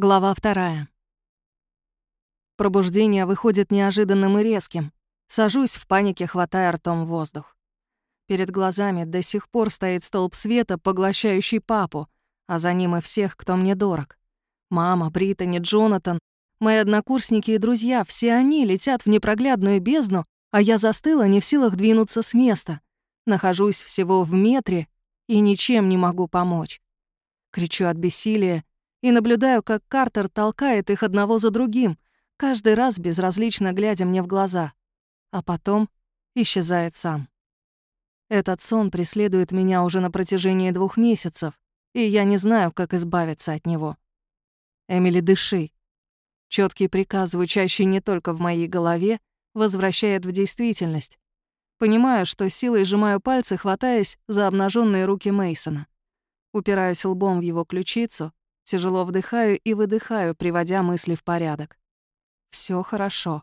Глава вторая. Пробуждение выходит неожиданным и резким. Сажусь в панике, хватая ртом воздух. Перед глазами до сих пор стоит столб света, поглощающий папу, а за ним и всех, кто мне дорог. Мама, Британи, Джонатан, мои однокурсники и друзья, все они летят в непроглядную бездну, а я застыла, не в силах двинуться с места. Нахожусь всего в метре и ничем не могу помочь. Кричу от бессилия, и наблюдаю, как Картер толкает их одного за другим, каждый раз безразлично глядя мне в глаза, а потом исчезает сам. Этот сон преследует меня уже на протяжении двух месяцев, и я не знаю, как избавиться от него. «Эмили, дыши». Четкий приказ, звучащий не только в моей голове, возвращает в действительность. Понимаю, что силой сжимаю пальцы, хватаясь за обнаженные руки Мейсона. Упираюсь лбом в его ключицу, Тяжело вдыхаю и выдыхаю, приводя мысли в порядок. Все хорошо.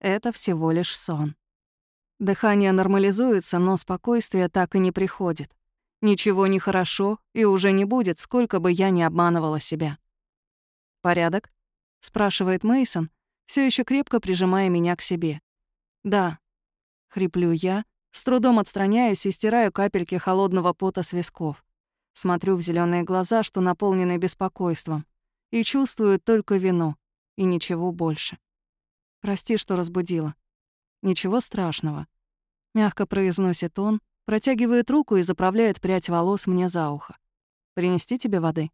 Это всего лишь сон. Дыхание нормализуется, но спокойствие так и не приходит. Ничего не хорошо и уже не будет, сколько бы я ни обманывала себя. «Порядок?» — спрашивает Мейсон, все еще крепко прижимая меня к себе. «Да», — хриплю я, с трудом отстраняюсь и стираю капельки холодного пота с висков. Смотрю в зеленые глаза, что наполнены беспокойством, и чувствую только вину, и ничего больше. Прости, что разбудила. Ничего страшного. Мягко произносит он, протягивает руку и заправляет прядь волос мне за ухо. Принести тебе воды?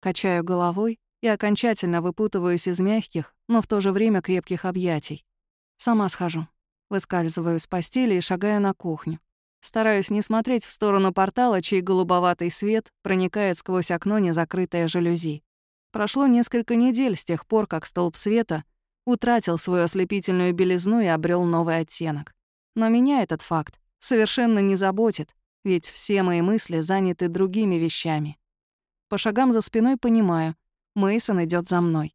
Качаю головой и окончательно выпутываюсь из мягких, но в то же время крепких объятий. Сама схожу. Выскальзываю с постели и шагаю на кухню. Стараюсь не смотреть в сторону портала, чей голубоватый свет проникает сквозь окно незакрытое жалюзи. Прошло несколько недель с тех пор, как столб света утратил свою ослепительную белизну и обрел новый оттенок. Но меня этот факт совершенно не заботит, ведь все мои мысли заняты другими вещами. По шагам за спиной понимаю, Мейсон идет за мной.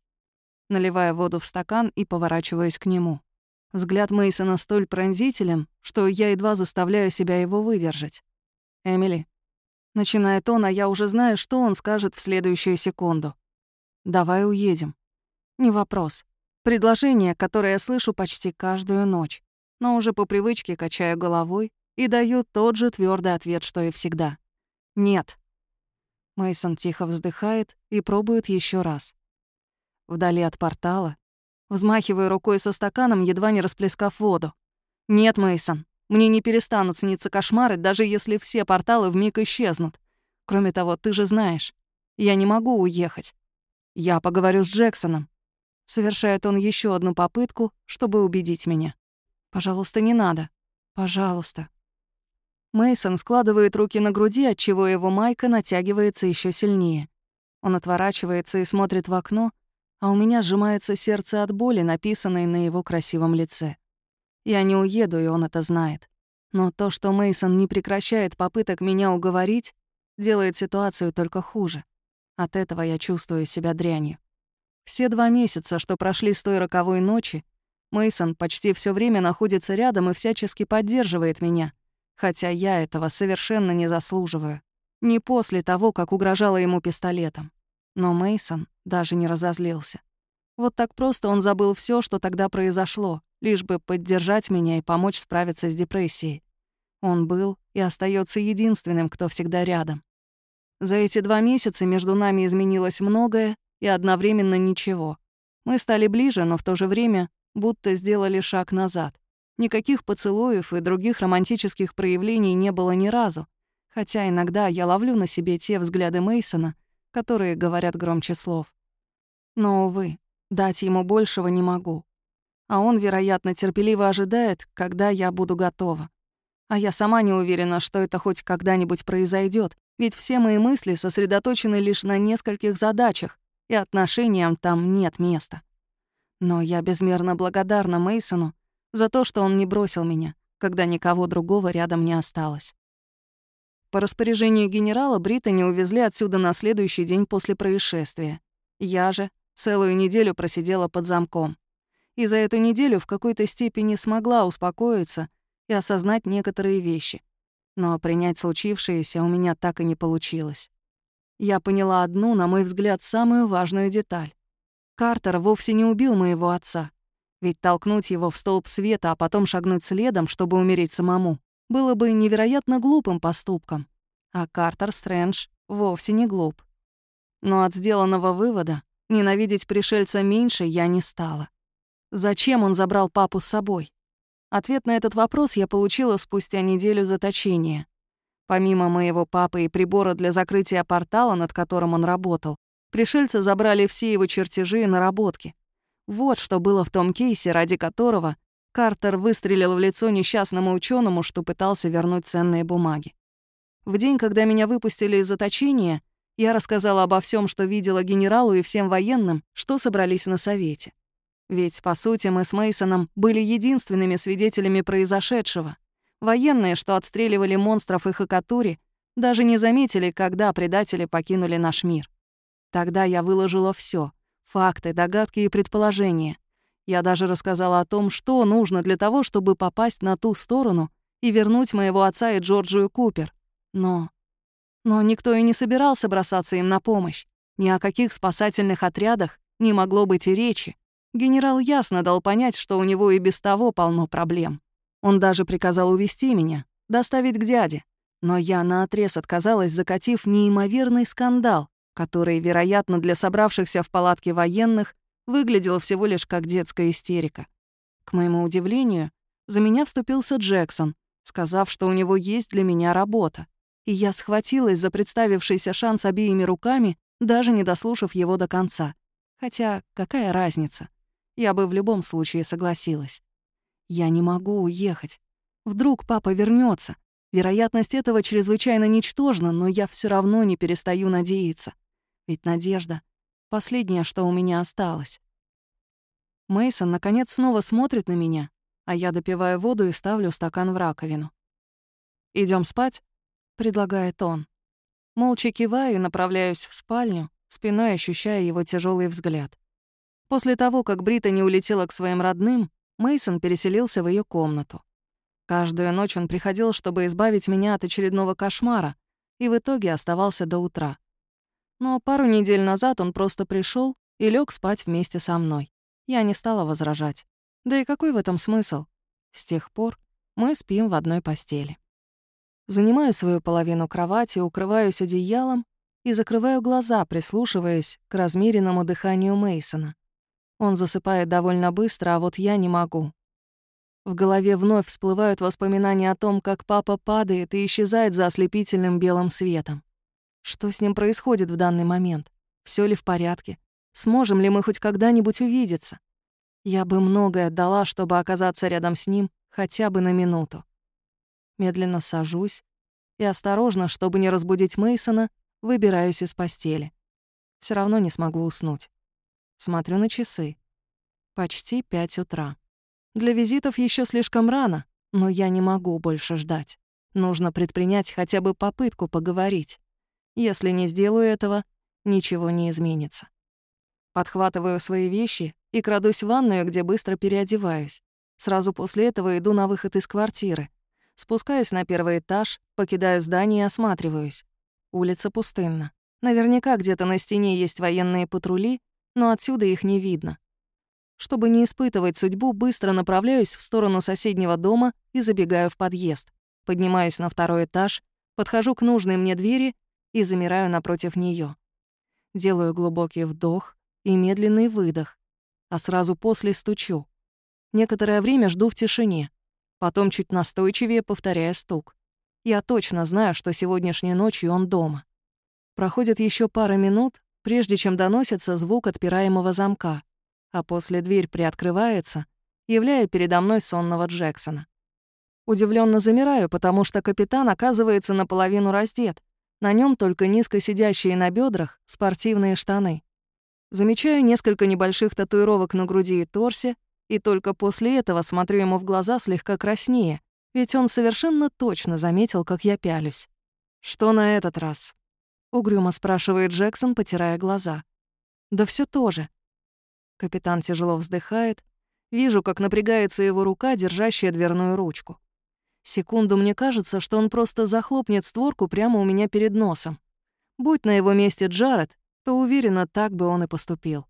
Наливаю воду в стакан и поворачиваюсь к нему. Взгляд Мейсона столь пронзителен, что я едва заставляю себя его выдержать. «Эмили». Начинает он, а я уже знаю, что он скажет в следующую секунду. «Давай уедем». Не вопрос. Предложение, которое я слышу почти каждую ночь, но уже по привычке качаю головой и даю тот же твердый ответ, что и всегда. «Нет». Мейсон тихо вздыхает и пробует еще раз. Вдали от портала Взмахиваю рукой со стаканом, едва не расплескав воду. «Нет, Мейсон, мне не перестанут сниться кошмары, даже если все порталы вмиг исчезнут. Кроме того, ты же знаешь, я не могу уехать. Я поговорю с Джексоном». Совершает он еще одну попытку, чтобы убедить меня. «Пожалуйста, не надо. Пожалуйста». Мейсон складывает руки на груди, отчего его майка натягивается еще сильнее. Он отворачивается и смотрит в окно, а у меня сжимается сердце от боли, написанной на его красивом лице. Я не уеду, и он это знает. Но то, что Мейсон не прекращает попыток меня уговорить, делает ситуацию только хуже. От этого я чувствую себя дрянью. Все два месяца, что прошли с той роковой ночи, Мейсон почти все время находится рядом и всячески поддерживает меня, хотя я этого совершенно не заслуживаю. Не после того, как угрожала ему пистолетом. Но Мейсон даже не разозлился. Вот так просто он забыл все, что тогда произошло, лишь бы поддержать меня и помочь справиться с депрессией. Он был и остается единственным, кто всегда рядом. За эти два месяца между нами изменилось многое и одновременно ничего. Мы стали ближе, но в то же время будто сделали шаг назад. Никаких поцелуев и других романтических проявлений не было ни разу, хотя иногда я ловлю на себе те взгляды Мейсона, которые говорят громче слов. Но, увы, дать ему большего не могу. А он, вероятно, терпеливо ожидает, когда я буду готова. А я сама не уверена, что это хоть когда-нибудь произойдет, ведь все мои мысли сосредоточены лишь на нескольких задачах, и отношениям там нет места. Но я безмерно благодарна Мейсону за то, что он не бросил меня, когда никого другого рядом не осталось. По распоряжению генерала Британи увезли отсюда на следующий день после происшествия. Я же целую неделю просидела под замком. И за эту неделю в какой-то степени смогла успокоиться и осознать некоторые вещи. Но принять случившееся у меня так и не получилось. Я поняла одну, на мой взгляд, самую важную деталь. Картер вовсе не убил моего отца. Ведь толкнуть его в столб света, а потом шагнуть следом, чтобы умереть самому, было бы невероятно глупым поступком. А Картер Стрэндж вовсе не глуп. Но от сделанного вывода ненавидеть пришельца меньше я не стала. Зачем он забрал папу с собой? Ответ на этот вопрос я получила спустя неделю заточения. Помимо моего папы и прибора для закрытия портала, над которым он работал, пришельцы забрали все его чертежи и наработки. Вот что было в том кейсе, ради которого Картер выстрелил в лицо несчастному ученому, что пытался вернуть ценные бумаги. В день, когда меня выпустили из заточения, я рассказала обо всем, что видела генералу и всем военным, что собрались на совете. Ведь, по сути, мы с Мейсоном были единственными свидетелями произошедшего. Военные, что отстреливали монстров и Хакатури, даже не заметили, когда предатели покинули наш мир. Тогда я выложила все: факты, догадки и предположения. Я даже рассказала о том, что нужно для того, чтобы попасть на ту сторону и вернуть моего отца и Джорджию Купер. Но... Но никто и не собирался бросаться им на помощь. Ни о каких спасательных отрядах не могло быть и речи. Генерал ясно дал понять, что у него и без того полно проблем. Он даже приказал увести меня, доставить к дяде. Но я наотрез отказалась, закатив неимоверный скандал, который, вероятно, для собравшихся в палатке военных выглядел всего лишь как детская истерика. К моему удивлению, за меня вступился Джексон, сказав, что у него есть для меня работа. И я схватилась за представившийся шанс обеими руками, даже не дослушав его до конца. Хотя какая разница? Я бы в любом случае согласилась. Я не могу уехать. Вдруг папа вернется. Вероятность этого чрезвычайно ничтожна, но я все равно не перестаю надеяться. Ведь надежда — последнее, что у меня осталось. Мейсон наконец снова смотрит на меня, а я допиваю воду и ставлю стакан в раковину. Идем спать?» — предлагает он. Молча киваю и направляюсь в спальню, спиной ощущая его тяжелый взгляд. После того, как Брита не улетела к своим родным, Мейсон переселился в ее комнату. Каждую ночь он приходил, чтобы избавить меня от очередного кошмара, и в итоге оставался до утра. Но пару недель назад он просто пришел и лег спать вместе со мной. Я не стала возражать. Да и какой в этом смысл? С тех пор мы спим в одной постели. Занимаю свою половину кровати, укрываюсь одеялом и закрываю глаза, прислушиваясь к размеренному дыханию Мейсона. Он засыпает довольно быстро, а вот я не могу. В голове вновь всплывают воспоминания о том, как папа падает и исчезает за ослепительным белым светом. Что с ним происходит в данный момент? Все ли в порядке? Сможем ли мы хоть когда-нибудь увидеться? Я бы многое отдала, чтобы оказаться рядом с ним хотя бы на минуту. Медленно сажусь и осторожно, чтобы не разбудить Мейсона, выбираюсь из постели. Все равно не смогу уснуть. Смотрю на часы. Почти пять утра. Для визитов еще слишком рано, но я не могу больше ждать. Нужно предпринять хотя бы попытку поговорить. Если не сделаю этого, ничего не изменится. Подхватываю свои вещи и крадусь в ванную, где быстро переодеваюсь. Сразу после этого иду на выход из квартиры. Спускаюсь на первый этаж, покидаю здание и осматриваюсь. Улица пустынна. Наверняка где-то на стене есть военные патрули, но отсюда их не видно. Чтобы не испытывать судьбу, быстро направляюсь в сторону соседнего дома и забегаю в подъезд. Поднимаюсь на второй этаж, подхожу к нужной мне двери и замираю напротив нее. Делаю глубокий вдох и медленный выдох, а сразу после стучу. Некоторое время жду в тишине, потом чуть настойчивее повторяя стук. Я точно знаю, что сегодняшней ночью он дома. Проходит еще пара минут, прежде чем доносится звук отпираемого замка, а после дверь приоткрывается, являя передо мной сонного Джексона. Удивленно замираю, потому что капитан оказывается наполовину раздет. На нем только низко сидящие на бедрах спортивные штаны. Замечаю несколько небольших татуировок на груди и торсе, и только после этого смотрю ему в глаза слегка краснее, ведь он совершенно точно заметил, как я пялюсь. Что на этот раз? Угрюмо спрашивает Джексон, потирая глаза. Да все то же. Капитан тяжело вздыхает. Вижу, как напрягается его рука, держащая дверную ручку. Секунду мне кажется, что он просто захлопнет створку прямо у меня перед носом. Будь на его месте Джаред, то уверена, так бы он и поступил.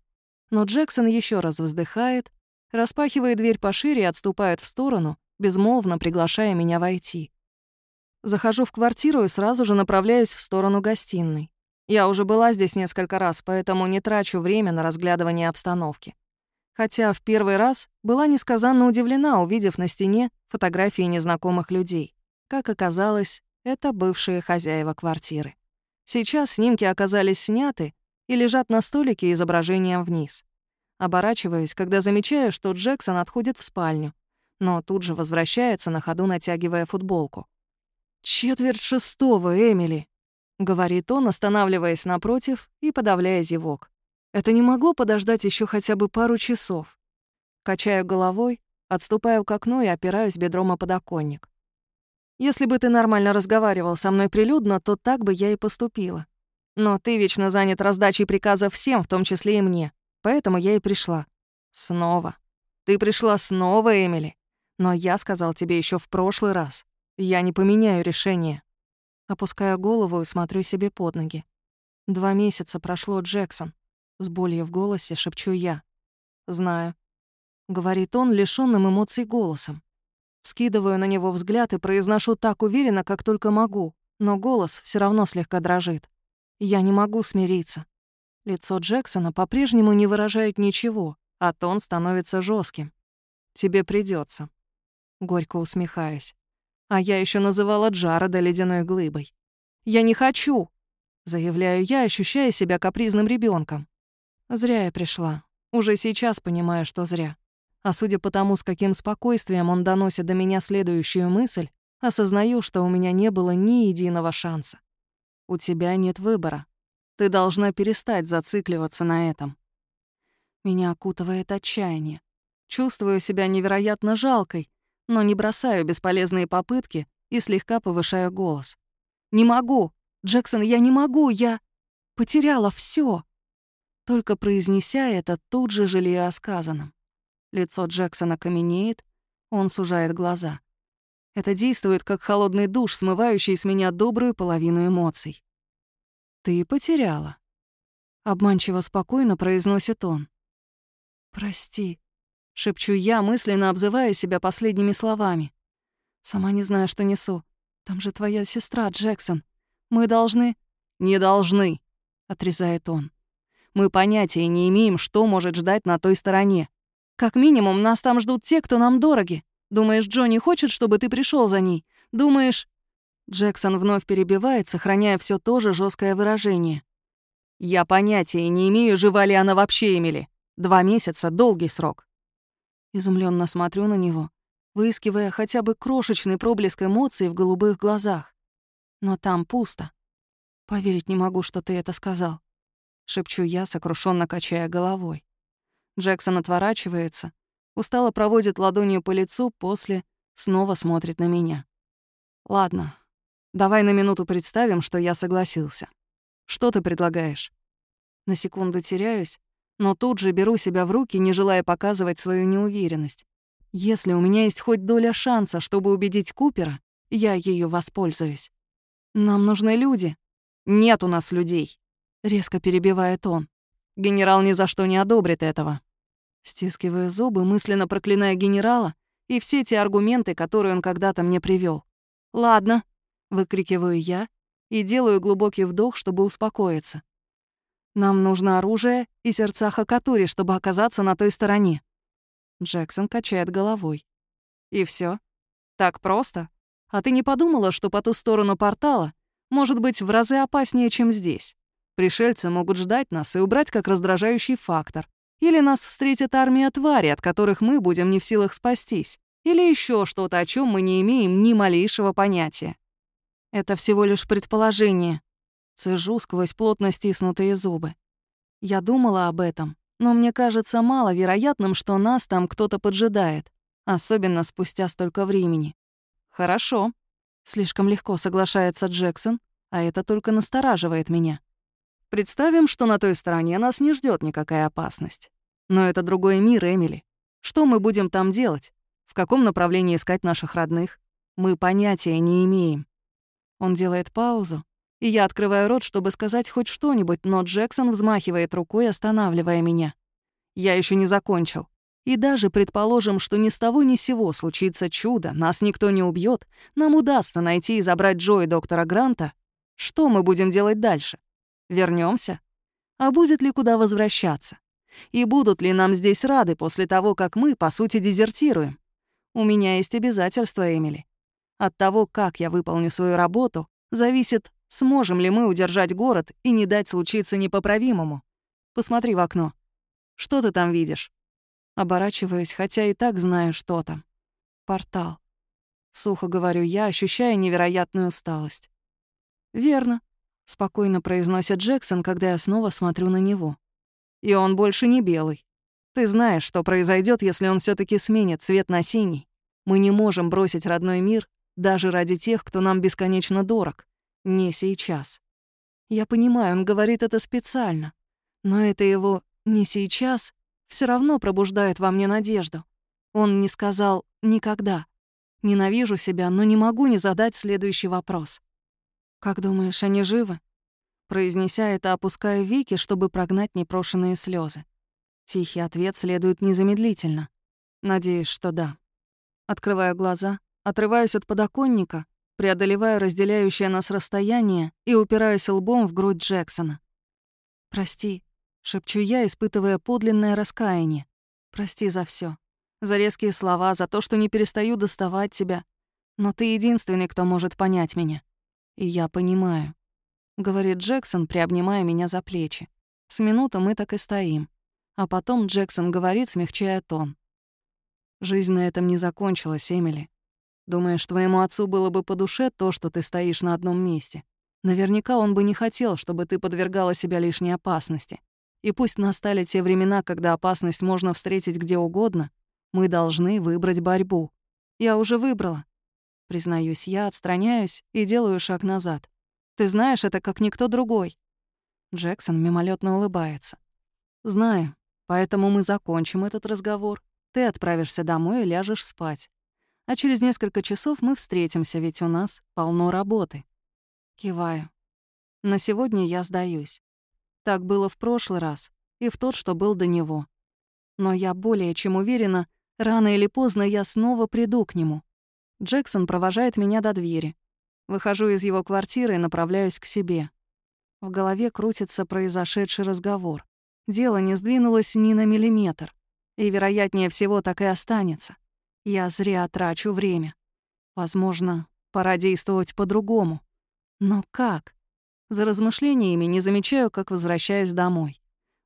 Но Джексон еще раз вздыхает, распахивает дверь пошире и отступает в сторону, безмолвно приглашая меня войти. Захожу в квартиру и сразу же направляюсь в сторону гостиной. Я уже была здесь несколько раз, поэтому не трачу время на разглядывание обстановки. Хотя в первый раз была несказанно удивлена, увидев на стене фотографии незнакомых людей. Как оказалось, это бывшие хозяева квартиры. Сейчас снимки оказались сняты и лежат на столике изображением вниз. Оборачиваюсь, когда замечаю, что Джексон отходит в спальню, но тут же возвращается на ходу, натягивая футболку. «Четверть шестого, Эмили», — говорит он, останавливаясь напротив и подавляя зевок. «Это не могло подождать еще хотя бы пару часов». Качаю головой, отступаю к окну и опираюсь бедром о подоконник. «Если бы ты нормально разговаривал со мной прилюдно, то так бы я и поступила. Но ты вечно занят раздачей приказов всем, в том числе и мне. Поэтому я и пришла. Снова. Ты пришла снова, Эмили. Но я сказал тебе еще в прошлый раз. Я не поменяю решение. Опускаю голову и смотрю себе под ноги. Два месяца прошло, Джексон. С болью в голосе шепчу я. Знаю. Говорит он, лишённым эмоций голосом. Скидываю на него взгляд и произношу так уверенно, как только могу, но голос все равно слегка дрожит. Я не могу смириться. Лицо Джексона по-прежнему не выражает ничего, а тон становится жестким. Тебе придется. Горько усмехаюсь. А я еще называла Джареда ледяной глыбой. «Я не хочу!» — заявляю я, ощущая себя капризным ребенком. Зря я пришла. Уже сейчас понимаю, что зря. А судя по тому, с каким спокойствием он доносит до меня следующую мысль, осознаю, что у меня не было ни единого шанса. У тебя нет выбора. Ты должна перестать зацикливаться на этом. Меня окутывает отчаяние. Чувствую себя невероятно жалкой, но не бросаю бесполезные попытки и слегка повышаю голос. «Не могу! Джексон, я не могу! Я потеряла все. Только произнеся это, тут же жалею о сказанном. Лицо Джексона каменеет, он сужает глаза. Это действует как холодный душ, смывающий с меня добрую половину эмоций. «Ты потеряла», — обманчиво спокойно произносит он. «Прости», Шепчу я, мысленно обзывая себя последними словами. Сама не знаю, что несу. Там же твоя сестра, Джексон. Мы должны... Не должны, отрезает он. Мы понятия не имеем, что может ждать на той стороне. Как минимум, нас там ждут те, кто нам дороги. Думаешь, Джонни хочет, чтобы ты пришел за ней? Думаешь... Джексон вновь перебивает, сохраняя все то же жесткое выражение. «Я понятия не имею, жива ли она вообще, Эмили. Два месяца — долгий срок. Изумленно смотрю на него, выискивая хотя бы крошечный проблеск эмоций в голубых глазах. Но там пусто. Поверить не могу, что ты это сказал. Шепчу я, сокрушенно качая головой. Джексон отворачивается, устало проводит ладонью по лицу, после снова смотрит на меня. «Ладно, давай на минуту представим, что я согласился. Что ты предлагаешь?» На секунду теряюсь, но тут же беру себя в руки, не желая показывать свою неуверенность. Если у меня есть хоть доля шанса, чтобы убедить Купера, я ее воспользуюсь. Нам нужны люди. Нет у нас людей, резко перебивает он. Генерал ни за что не одобрит этого. Стискиваю зубы, мысленно проклиная генерала и все те аргументы, которые он когда-то мне привел. Ладно, выкрикиваю я и делаю глубокий вдох, чтобы успокоиться. Нам нужно оружие и сердца Хакатури, чтобы оказаться на той стороне. Джексон качает головой. И все? Так просто? А ты не подумала, что по ту сторону портала может быть в разы опаснее, чем здесь? Пришельцы могут ждать нас и убрать как раздражающий фактор. Или нас встретит армия твари, от которых мы будем не в силах спастись. Или еще что-то, о чем мы не имеем ни малейшего понятия. Это всего лишь предположение, Цежу сквозь плотно стиснутые зубы. Я думала об этом, но мне кажется маловероятным, что нас там кто-то поджидает, особенно спустя столько времени. Хорошо. Слишком легко соглашается Джексон, а это только настораживает меня. Представим, что на той стороне нас не ждет никакая опасность. Но это другой мир, Эмили. Что мы будем там делать? В каком направлении искать наших родных? Мы понятия не имеем. Он делает паузу, и я открываю рот, чтобы сказать хоть что-нибудь, но Джексон взмахивает рукой, останавливая меня. Я еще не закончил. И даже предположим, что ни с того ни сего случится чудо, нас никто не убьет, нам удастся найти и забрать Джо и доктора Гранта, что мы будем делать дальше? Вернемся? А будет ли куда возвращаться? И будут ли нам здесь рады после того, как мы, по сути, дезертируем? У меня есть обязательства, Эмили. От того, как я выполню свою работу, зависит, сможем ли мы удержать город и не дать случиться непоправимому. Посмотри в окно. Что ты там видишь? Оборачиваюсь, хотя и так знаю, что там. Портал. Сухо говорю я, ощущая невероятную усталость. «Верно», — спокойно произносит Джексон, когда я снова смотрю на него. «И он больше не белый. Ты знаешь, что произойдет, если он все таки сменит цвет на синий. Мы не можем бросить родной мир даже ради тех, кто нам бесконечно дорог. Не сейчас. Я понимаю, он говорит это специально. Но это его «не сейчас» все равно пробуждает во мне надежду. Он не сказал «никогда». Ненавижу себя, но не могу не задать следующий вопрос. «Как думаешь, они живы?» Произнеся это, опуская веки, чтобы прогнать непрошенные слезы. Тихий ответ следует незамедлительно. Надеюсь, что да. Открываю глаза, отрываюсь от подоконника, преодолеваю разделяющее нас расстояние и упираюсь лбом в грудь Джексона. «Прости», — шепчу я, испытывая подлинное раскаяние. «Прости за все, За резкие слова, за то, что не перестаю доставать тебя. Но ты единственный, кто может понять меня. И я понимаю», — говорит Джексон, приобнимая меня за плечи. С минуты мы так и стоим. А потом Джексон говорит, смягчая тон. «Жизнь на этом не закончилась, Эмили. Думаешь, твоему отцу было бы по душе то, что ты стоишь на одном месте? Наверняка он бы не хотел, чтобы ты подвергала себя лишней опасности. И пусть настали те времена, когда опасность можно встретить где угодно, мы должны выбрать борьбу. Я уже выбрала. Признаюсь, я отстраняюсь и делаю шаг назад. Ты знаешь это как никто другой. Джексон мимолетно улыбается. Знаю, поэтому мы закончим этот разговор. Ты отправишься домой и ляжешь спать а через несколько часов мы встретимся, ведь у нас полно работы. Киваю. На сегодня я сдаюсь. Так было в прошлый раз и в тот, что был до него. Но я более чем уверена, рано или поздно я снова приду к нему. Джексон провожает меня до двери. Выхожу из его квартиры и направляюсь к себе. В голове крутится произошедший разговор. Дело не сдвинулось ни на миллиметр. И, вероятнее всего, так и останется. Я зря трачу время. Возможно, пора действовать по-другому. Но как? За размышлениями не замечаю, как возвращаюсь домой.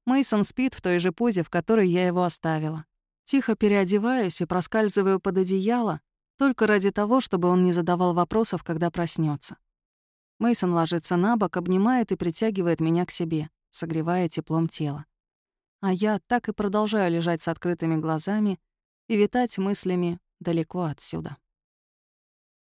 Мейсон спит в той же позе, в которой я его оставила. Тихо переодеваюсь и проскальзываю под одеяло, только ради того, чтобы он не задавал вопросов, когда проснется. Мейсон ложится на бок, обнимает и притягивает меня к себе, согревая теплом тела. А я так и продолжаю лежать с открытыми глазами и витать мыслями далеко отсюда.